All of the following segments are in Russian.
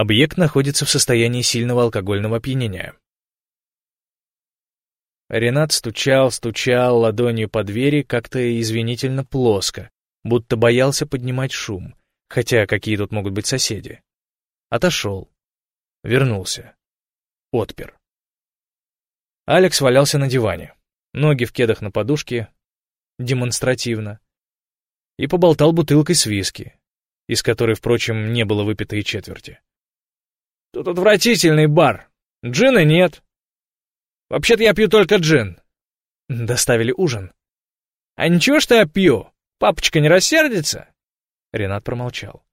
Объект находится в состоянии сильного алкогольного опьянения. Ренат стучал, стучал ладонью по двери как-то извинительно плоско, будто боялся поднимать шум, хотя какие тут могут быть соседи. Отошел. Вернулся. Отпер. Алекс валялся на диване, ноги в кедах на подушке, демонстративно, и поболтал бутылкой с виски, из которой, впрочем, не было выпито и четверти. «Тут отвратительный бар. Джина нет. Вообще-то я пью только джин». Доставили ужин. «А ничего, что я пью? Папочка не рассердится?» Ренат промолчал.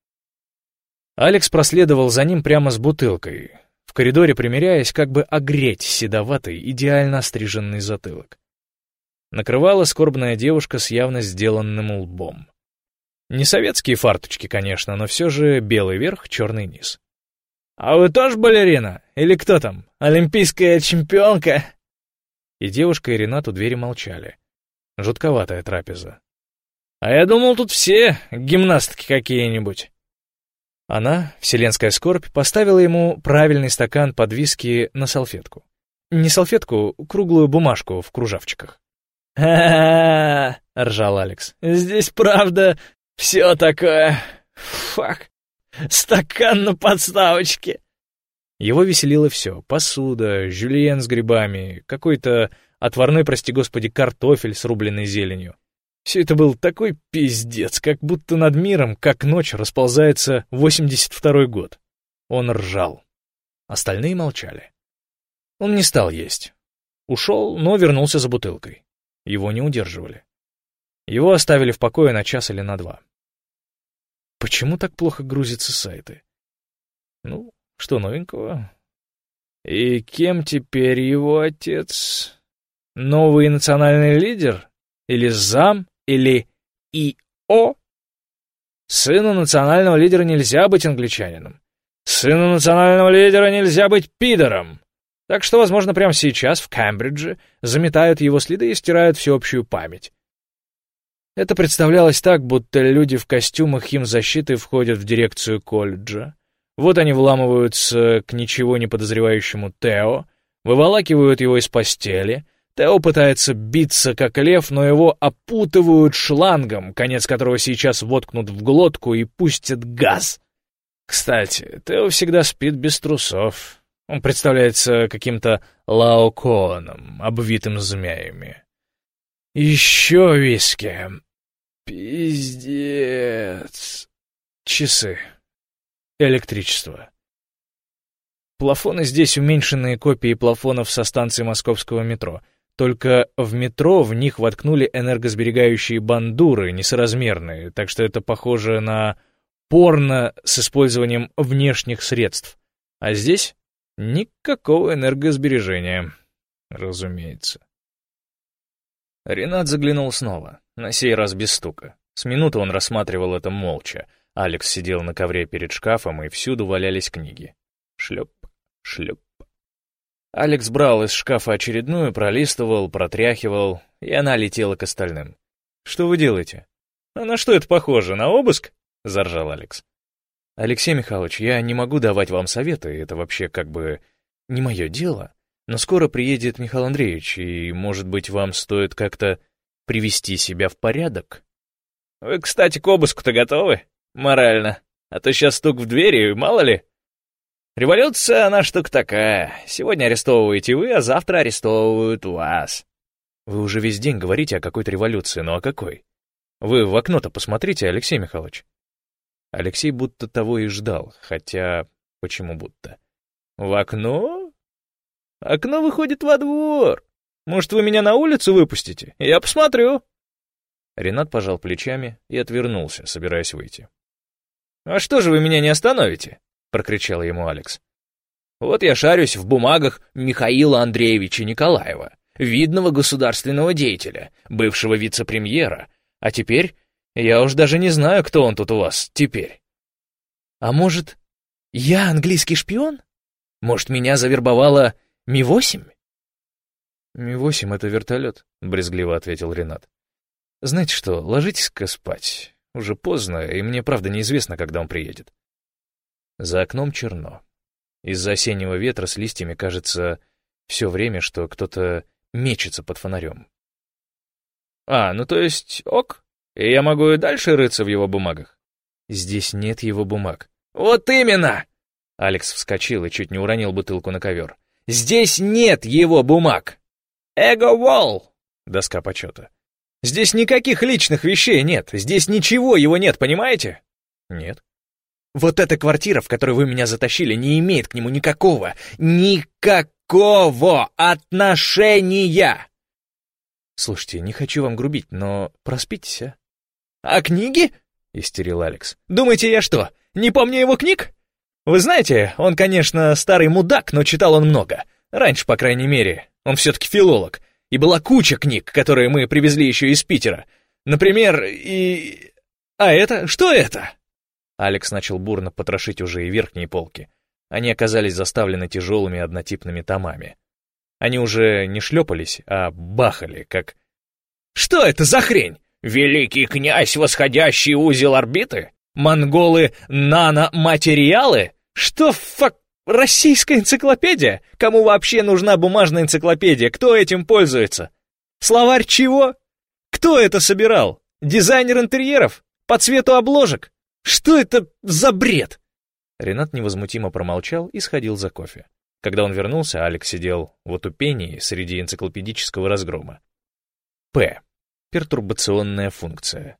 Алекс проследовал за ним прямо с бутылкой, в коридоре примеряясь, как бы огреть седоватый, идеально остриженный затылок. Накрывала скорбная девушка с явно сделанным лбом. Не советские фарточки, конечно, но все же белый верх, черный низ. «А вы тоже балерина? Или кто там? Олимпийская чемпионка?» И девушка, и Ренат у двери молчали. Жутковатая трапеза. «А я думал, тут все гимнастки какие-нибудь». Она, вселенская скорбь, поставила ему правильный стакан под виски на салфетку. Не салфетку, круглую бумажку в кружавчиках. «Ха-ха-ха!» — ржал Алекс. «Здесь, правда, все такое... Фак! Стакан на подставочке!» Его веселило все. Посуда, жюльен с грибами, какой-то отварной, прости господи, картофель с рубленной зеленью. Все это был такой пиздец, как будто над миром, как ночь, расползается 82-й год. Он ржал. Остальные молчали. Он не стал есть. Ушел, но вернулся за бутылкой. Его не удерживали. Его оставили в покое на час или на два. Почему так плохо грузятся сайты? Ну, что новенького? И кем теперь его отец? Новый национальный лидер? Или зам? Или ИО? Сыну национального лидера нельзя быть англичанином. Сыну национального лидера нельзя быть пидором. Так что, возможно, прямо сейчас в Кембридже заметают его следы и стирают всеобщую память. Это представлялось так, будто люди в костюмах химзащиты входят в дирекцию колледжа. Вот они вламываются к ничего не подозревающему Тео, выволакивают его из постели. Тео пытается биться как лев, но его опутывают шлангом, конец которого сейчас воткнут в глотку и пустят газ. Кстати, Тео всегда спит без трусов. Он представляется каким-то лаоконом, обвитым змеями. Еще виски. Пиздец. Часы. Электричество. Плафоны здесь уменьшенные копии плафонов со станции московского метро. Только в метро в них воткнули энергосберегающие бандуры, несоразмерные, так что это похоже на порно с использованием внешних средств. А здесь Никакого энергосбережения, разумеется. Ренат заглянул снова, на сей раз без стука. С минуты он рассматривал это молча. Алекс сидел на ковре перед шкафом, и всюду валялись книги. Шлеп, шлеп. Алекс брал из шкафа очередную, пролистывал, протряхивал, и она летела к остальным. «Что вы делаете?» «А на что это похоже, на обыск?» — заржал Алекс. «Алексей Михайлович, я не могу давать вам советы, это вообще как бы не мое дело. Но скоро приедет Михаил Андреевич, и, может быть, вам стоит как-то привести себя в порядок?» «Вы, кстати, к обыску-то готовы? Морально. А то сейчас стук в двери, мало ли. Революция, она штука такая. Сегодня арестовываете вы, а завтра арестовывают вас». «Вы уже весь день говорите о какой-то революции, но о какой? Вы в окно-то посмотрите, Алексей Михайлович». Алексей будто того и ждал, хотя... Почему будто? В окно? Окно выходит во двор. Может, вы меня на улицу выпустите? Я посмотрю. Ренат пожал плечами и отвернулся, собираясь выйти. «А что же вы меня не остановите?» — прокричал ему Алекс. «Вот я шарюсь в бумагах Михаила Андреевича Николаева, видного государственного деятеля, бывшего вице-премьера, а теперь я уж даже не знаю, кто он тут у вас теперь. А может, я английский шпион? Может, меня завербовала Ми-8? Ми-8 — это вертолет, — брезгливо ответил Ренат. Знаете что, ложитесь-ка спать. Уже поздно, и мне правда неизвестно, когда он приедет. За окном черно. Из-за осеннего ветра с листьями кажется все время, что кто-то мечется под фонарем. «А, ну то есть ок? И я могу и дальше рыться в его бумагах?» «Здесь нет его бумаг». «Вот именно!» Алекс вскочил и чуть не уронил бутылку на ковер. «Здесь нет его бумаг!» «Эго-волл!» Доска почета. «Здесь никаких личных вещей нет, здесь ничего его нет, понимаете?» «Нет». «Вот эта квартира, в которую вы меня затащили, не имеет к нему никакого, никакого отношения!» «Слушайте, не хочу вам грубить, но проспитесь, а?» «А книги?» — истерил Алекс. «Думаете, я что, не помню его книг? Вы знаете, он, конечно, старый мудак, но читал он много. Раньше, по крайней мере. Он все-таки филолог. И была куча книг, которые мы привезли еще из Питера. Например, и... А это? Что это?» Алекс начал бурно потрошить уже и верхние полки. Они оказались заставлены тяжелыми однотипными томами. Они уже не шлепались, а бахали, как... «Что это за хрень? Великий князь, восходящий узел орбиты? Монголы наноматериалы? Что фак... Российская энциклопедия? Кому вообще нужна бумажная энциклопедия? Кто этим пользуется? Словарь чего? Кто это собирал? Дизайнер интерьеров? По цвету обложек? Что это за бред?» Ренат невозмутимо промолчал и сходил за кофе. Когда он вернулся, Алекс сидел в отупении среди энциклопедического разгрома. П. Пертурбационная функция.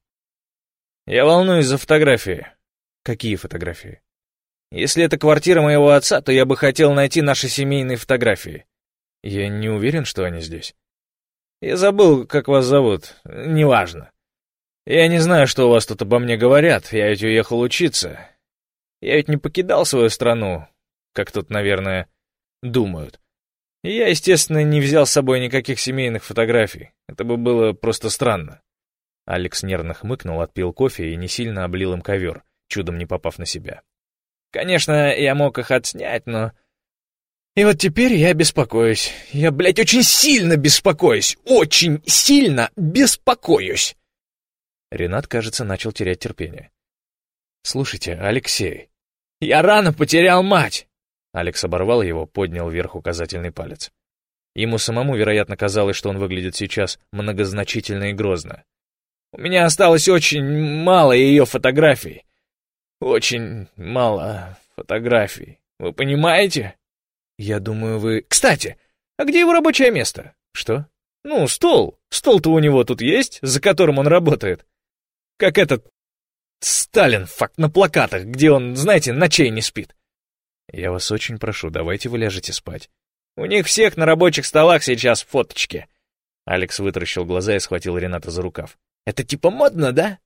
«Я волнуюсь за фотографии». «Какие фотографии?» «Если это квартира моего отца, то я бы хотел найти наши семейные фотографии». «Я не уверен, что они здесь». «Я забыл, как вас зовут. Неважно. Я не знаю, что у вас тут обо мне говорят. Я ведь уехал учиться. Я ведь не покидал свою страну, как тут, наверное, думают. Я, естественно, не взял с собой никаких семейных фотографий. Это бы было просто странно. Алекс нервно хмыкнул, отпил кофе и не сильно облил им ковер, чудом не попав на себя. Конечно, я мог их отснять, но... И вот теперь я беспокоюсь. Я, блядь, очень сильно беспокоюсь. Очень сильно беспокоюсь. Ренат, кажется, начал терять терпение. «Слушайте, Алексей, я рано потерял мать!» Алекс оборвал его, поднял вверх указательный палец. Ему самому, вероятно, казалось, что он выглядит сейчас многозначительно и грозно. «У меня осталось очень мало ее фотографий. Очень мало фотографий. Вы понимаете?» «Я думаю, вы...» «Кстати, а где его рабочее место?» «Что?» «Ну, стол. Стол-то у него тут есть, за которым он работает. Как этот... Сталин, факт, на плакатах, где он, знаете, ночей не спит. Я вас очень прошу, давайте вы ляжете спать. У них всех на рабочих столах сейчас фоточки. Алекс вытаращил глаза и схватил Рената за рукав. Это типа модно, да?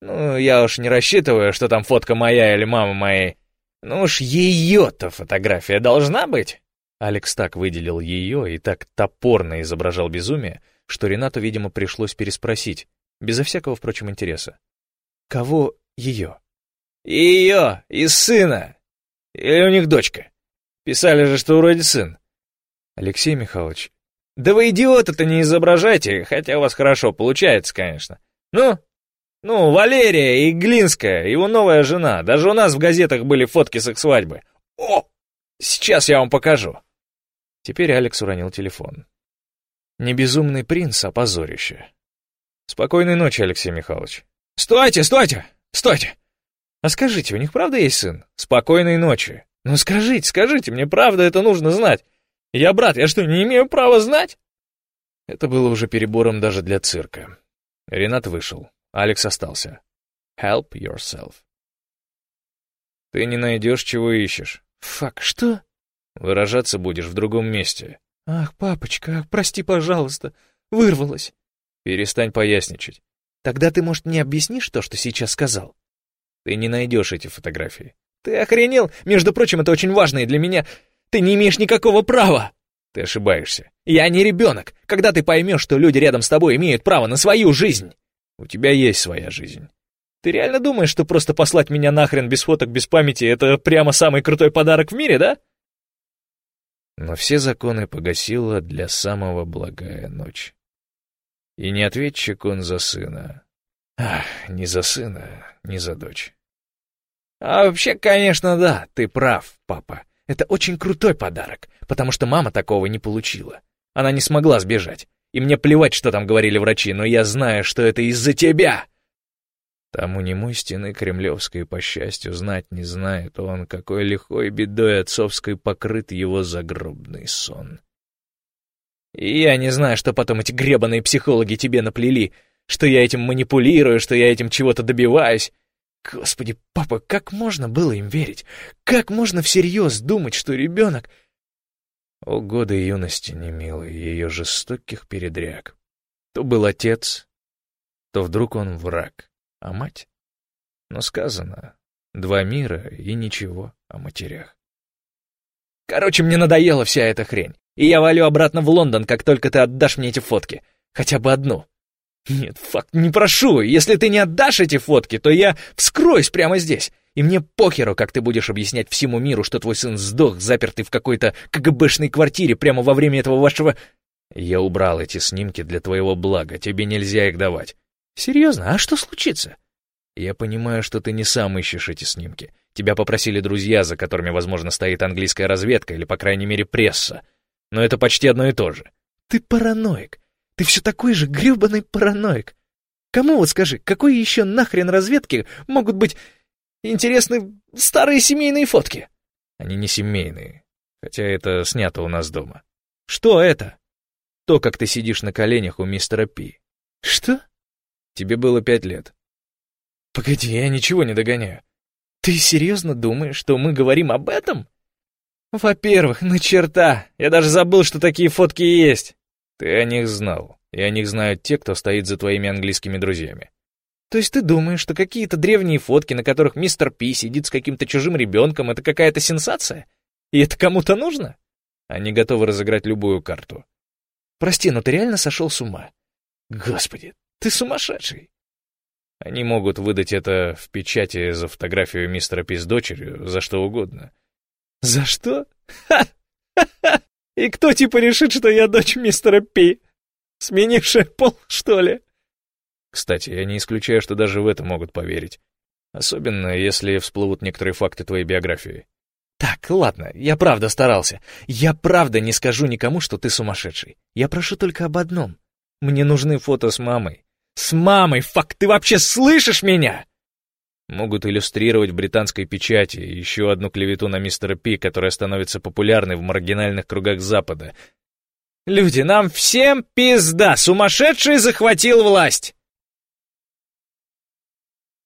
Ну, я уж не рассчитываю, что там фотка моя или мама моей. Ну уж ее-то фотография должна быть. Алекс так выделил ее и так топорно изображал безумие, что Ренату, видимо, пришлось переспросить, безо всякого, впрочем, интереса. «Кого ее?» «Ее и сына!» Или у них дочка? Писали же, что вроде сын. Алексей Михайлович. Да вы идиота-то не изображайте, хотя у вас хорошо получается, конечно. Ну, ну, Валерия Иглинская, его новая жена. Даже у нас в газетах были фотки с их свадьбы. О, сейчас я вам покажу. Теперь Алекс уронил телефон. Не безумный принц, а позорище. Спокойной ночи, Алексей Михайлович. Стойте, стойте, стойте! А скажите, у них правда есть сын? Спокойной ночи. Ну скажите, скажите, мне правда это нужно знать. Я брат, я что, не имею права знать? Это было уже перебором даже для цирка. Ренат вышел. Алекс остался. Help yourself. Ты не найдешь, чего ищешь. Фак, что? Выражаться будешь в другом месте. Ах, папочка, ах, прости, пожалуйста. Вырвалась. Перестань поясничать. Тогда ты, может, мне объяснишь то, что сейчас сказал? Ты не найдешь эти фотографии. Ты охренел? Между прочим, это очень важно и для меня. Ты не имеешь никакого права. Ты ошибаешься. Я не ребенок. Когда ты поймешь, что люди рядом с тобой имеют право на свою жизнь? У тебя есть своя жизнь. Ты реально думаешь, что просто послать меня нахрен без фоток, без памяти — это прямо самый крутой подарок в мире, да? Но все законы погасила для самого благая ночь. И не ответчик он за сына. Ах, не за сына, не за дочь. А вообще, конечно, да, ты прав, папа. Это очень крутой подарок, потому что мама такого не получила. Она не смогла сбежать. И мне плевать, что там говорили врачи, но я знаю, что это из-за тебя. Там у немой стены кремлевской, по счастью, знать не знает он, какой лихой бедой отцовской покрыт его загробный сон. И я не знаю, что потом эти гребаные психологи тебе наплели, что я этим манипулирую, что я этим чего-то добиваюсь. Господи, папа, как можно было им верить? Как можно всерьез думать, что ребенок... О, годы юности, немилые, ее жестоких передряг. То был отец, то вдруг он враг, а мать? Но сказано, два мира и ничего о матерях. Короче, мне надоела вся эта хрень, и я валю обратно в Лондон, как только ты отдашь мне эти фотки. Хотя бы одну. Нет, факт, не прошу. Если ты не отдашь эти фотки, то я вскроюсь прямо здесь. И мне похеру, как ты будешь объяснять всему миру, что твой сын сдох, запертый в какой-то КГБшной квартире прямо во время этого вашего... Я убрал эти снимки для твоего блага, тебе нельзя их давать. Серьезно, а что случится? Я понимаю, что ты не сам ищешь эти снимки. Тебя попросили друзья, за которыми, возможно, стоит английская разведка или, по крайней мере, пресса. Но это почти одно и то же. Ты параноик. Ты все такой же гребаный параноик. Кому вот скажи, какой еще нахрен разведки могут быть интересны старые семейные фотки? Они не семейные, хотя это снято у нас дома. Что это? То, как ты сидишь на коленях у мистера Пи. Что? Тебе было пять лет. Погоди, я ничего не догоняю. Ты серьезно думаешь, что мы говорим об этом? Во-первых, на черта, я даже забыл, что такие фотки есть. Ты о них знал, и о них знают те, кто стоит за твоими английскими друзьями. То есть ты думаешь, что какие-то древние фотки, на которых мистер Пи сидит с каким-то чужим ребенком, это какая-то сенсация? И это кому-то нужно? Они готовы разыграть любую карту. Прости, но ты реально сошел с ума? Господи, ты сумасшедший. Они могут выдать это в печати за фотографию мистера Пи с дочерью, за что угодно. За что? Ха-ха-ха! И кто типа решит, что я дочь мистера Пи? Сменившая пол, что ли? Кстати, я не исключаю, что даже в это могут поверить. Особенно, если всплывут некоторые факты твоей биографии. Так, ладно, я правда старался. Я правда не скажу никому, что ты сумасшедший. Я прошу только об одном. Мне нужны фото с мамой. С мамой, фак, ты вообще слышишь меня? могут иллюстрировать в британской печати еще одну клевету на мистера Пи, которая становится популярной в маргинальных кругах Запада. «Люди, нам всем пизда! Сумасшедший захватил власть!»